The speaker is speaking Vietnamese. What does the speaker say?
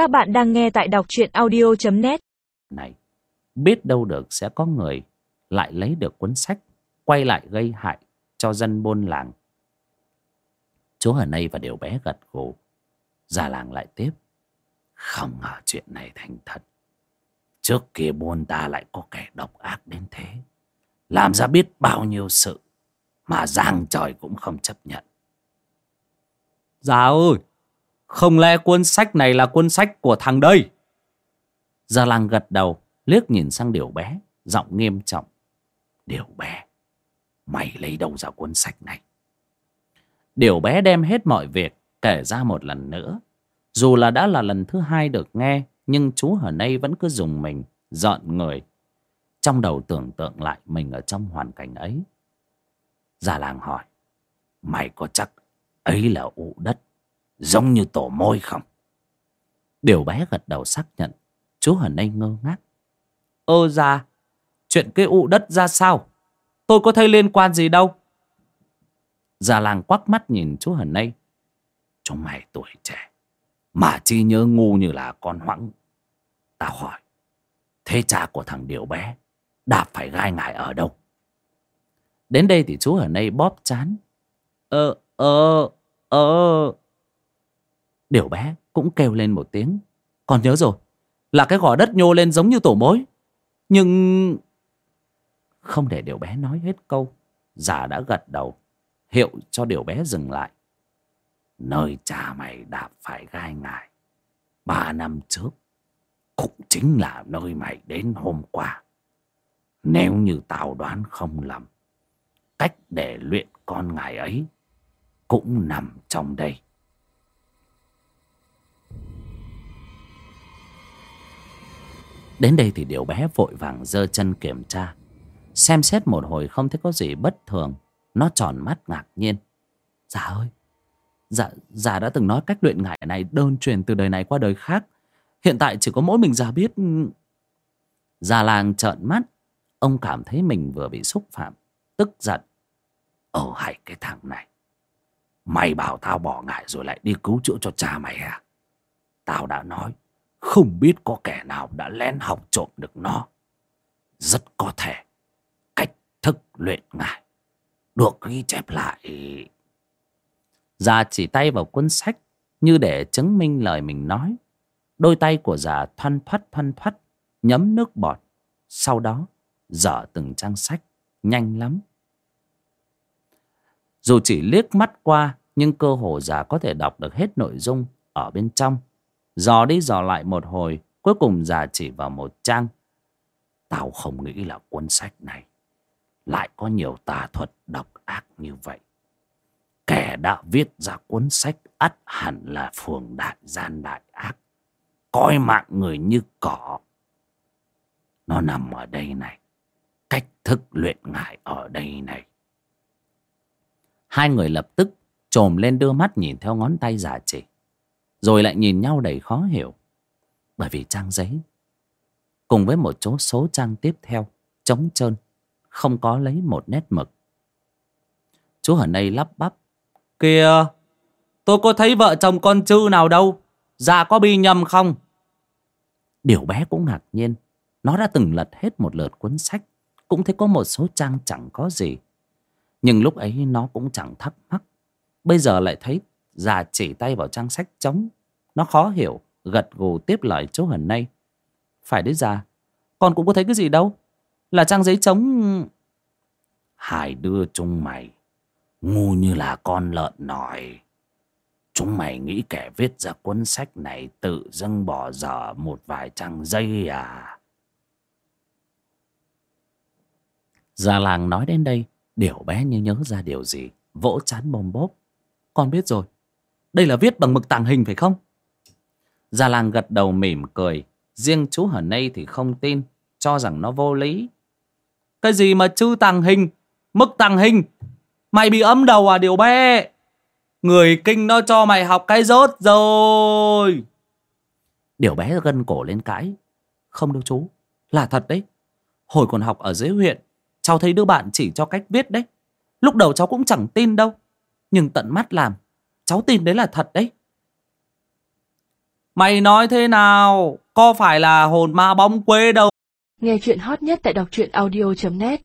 Các bạn đang nghe tại đọc truyện audio.net này biết đâu được sẽ có người lại lấy được cuốn sách quay lại gây hại cho dân buôn làng. Chú ở đây và điều bé gật gù. Già làng lại tiếp. Không ngờ chuyện này thành thật. Trước kia buôn ta lại có kẻ độc ác đến thế. Làm ra biết bao nhiêu sự mà giang trời cũng không chấp nhận. Già ơi, không lẽ cuốn sách này là cuốn sách của thằng đây? Gia Lang gật đầu, liếc nhìn sang Điều bé, giọng nghiêm trọng. Điều bé, mày lấy đâu ra cuốn sách này? Điều bé đem hết mọi việc, kể ra một lần nữa. Dù là đã là lần thứ hai được nghe, nhưng chú ở nay vẫn cứ dùng mình, dọn người. Trong đầu tưởng tượng lại mình ở trong hoàn cảnh ấy. Gia Lang hỏi, mày có chắc ấy là ụ đất giống như tổ môi không? Điều bé gật đầu xác nhận. Chú hần anh ngơ ngác. Ơ ra, chuyện cái ụ đất ra sao? Tôi có thấy liên quan gì đâu. già làng quắc mắt nhìn chú hần đây chúng mày tuổi trẻ mà chi nhớ ngu như là con hoãng. Tao hỏi thế cha của thằng điều bé đạp phải gai ngại ở đâu? Đến đây thì chú ở đây bóp chán. Ờ, ờ, ờ điều bé cũng kêu lên một tiếng. Còn nhớ rồi, là cái gò đất nhô lên giống như tổ mối. Nhưng... không để điều bé nói hết câu già đã gật đầu. Hiệu cho điều bé dừng lại. Nơi cha mày đạp phải gai ngài ba năm trước cũng chính là nơi mày đến hôm qua. Nếu như tao đoán không lầm cách để luyện con ngài ấy cũng nằm trong đây. Đến đây thì điều bé vội vàng giơ chân kiểm tra. Xem xét một hồi không thấy có gì bất thường. Nó tròn mắt ngạc nhiên. Dạ ơi dạ già đã từng nói cách luyện ngải này đơn truyền từ đời này qua đời khác. Hiện tại chỉ có mỗi mình già biết. Già làng trợn mắt. Ông cảm thấy mình vừa bị xúc phạm, tức giận. Ở hay cái thằng này. Mày bảo tao bỏ ngải rồi lại đi cứu chữa cho cha mày à? Tao đã nói không biết có kẻ nào đã lén học trộm được nó. Rất có thể cách thức luyện ngải. Được ghi chép lại. Già chỉ tay vào cuốn sách như để chứng minh lời mình nói. Đôi tay của già thoăn thoắt thoăn thoắt, nhấm nước bọt. Sau đó, dở từng trang sách, nhanh lắm. Dù chỉ liếc mắt qua, nhưng cơ hồ già có thể đọc được hết nội dung ở bên trong dò đi dò lại một hồi, cuối cùng già chỉ vào một trang. Tao không nghĩ là cuốn sách này lại có nhiều tà thuật độc ác như vậy. Kẻ đã viết ra cuốn sách ắt hẳn là phường đại gian đại ác. Coi mạng người như cỏ. Nó nằm ở đây này. Cách thức luyện ngải ở đây này. Hai người lập tức trồm lên đưa mắt nhìn theo ngón tay giả chỉ rồi lại nhìn nhau đầy khó hiểu bởi vì trang giấy cùng với một chỗ số trang tiếp theo trống trơn không có lấy một nét mực chú ở đây lắp bắp Kìa, tôi có thấy vợ chồng con chư nào đâu. Già có bi nhầm không? điều bé cũng ngạc nhiên nó đã từng lật hết một lượt cuốn sách cũng thấy có một số trang chẳng có gì nhưng lúc ấy nó cũng chẳng thắc mắc bây giờ lại thấy già chỉ tay vào trang sách trống nó khó hiểu, gật gù tiếp lời chú hần nay phải đấy già, con cũng có thấy cái gì đâu. Là trang giấy trống hải đưa chúng mày, ngu như là con lợn nòi. Chúng mày nghĩ kẻ viết ra cuốn sách này tự dâng bỏ dở một vài trang giấy à? Già làng nói đến đây, điều bé như nhớ ra điều gì, vỗ chán bom bốp. Con biết rồi. Đây là viết bằng mực tàng hình phải không? già làng gật đầu mỉm cười riêng chú hở nay thì không tin, cho rằng nó vô lý Cái gì mà chư tàng hình? Mực tàng hình? Mày bị ấm đầu à điều bé? Người kinh nó cho mày học cái rốt rồi. điều bé gân cổ lên cãi không đâu chú, là thật đấy hồi còn học ở dưới huyện, cháu thấy đứa bạn chỉ cho cách viết đấy lúc đầu cháu cũng chẳng tin đâu, nhưng tận mắt làm cháu tin đấy là thật đấy Mày nói thế nào? Có phải là hồn ma bóng quê đâu? Nghe chuyện hot nhất tại đọc truyện audio.net